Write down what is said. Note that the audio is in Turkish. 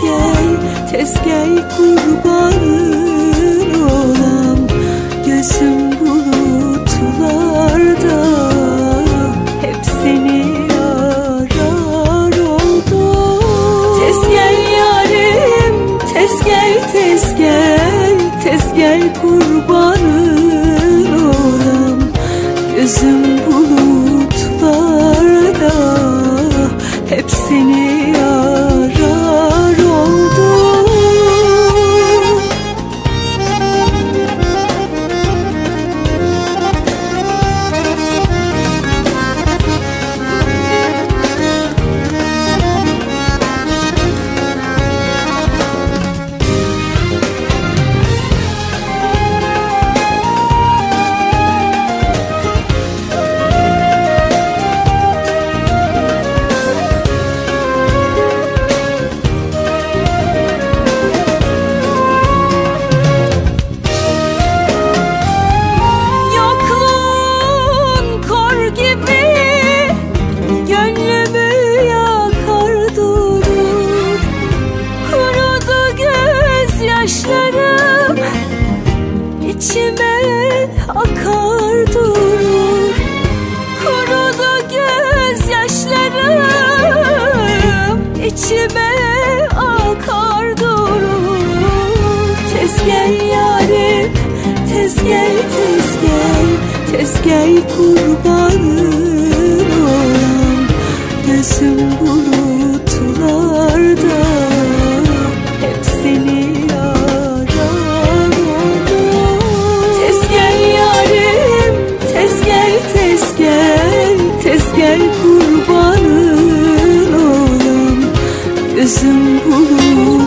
tez gel Tez gel kurbanın olam. Gözüm bulutlarda Hep seni arar oldu. Tez gel yarim Tez gel tez gel Tez gel kurbanın olam. Gözüm bulutlarda Hep seni akar durur. Kurudu gözyaşlarım içime akar durur. Tez gel yarim Tez gel tez gel Tez gel kurbanım gözüm bulur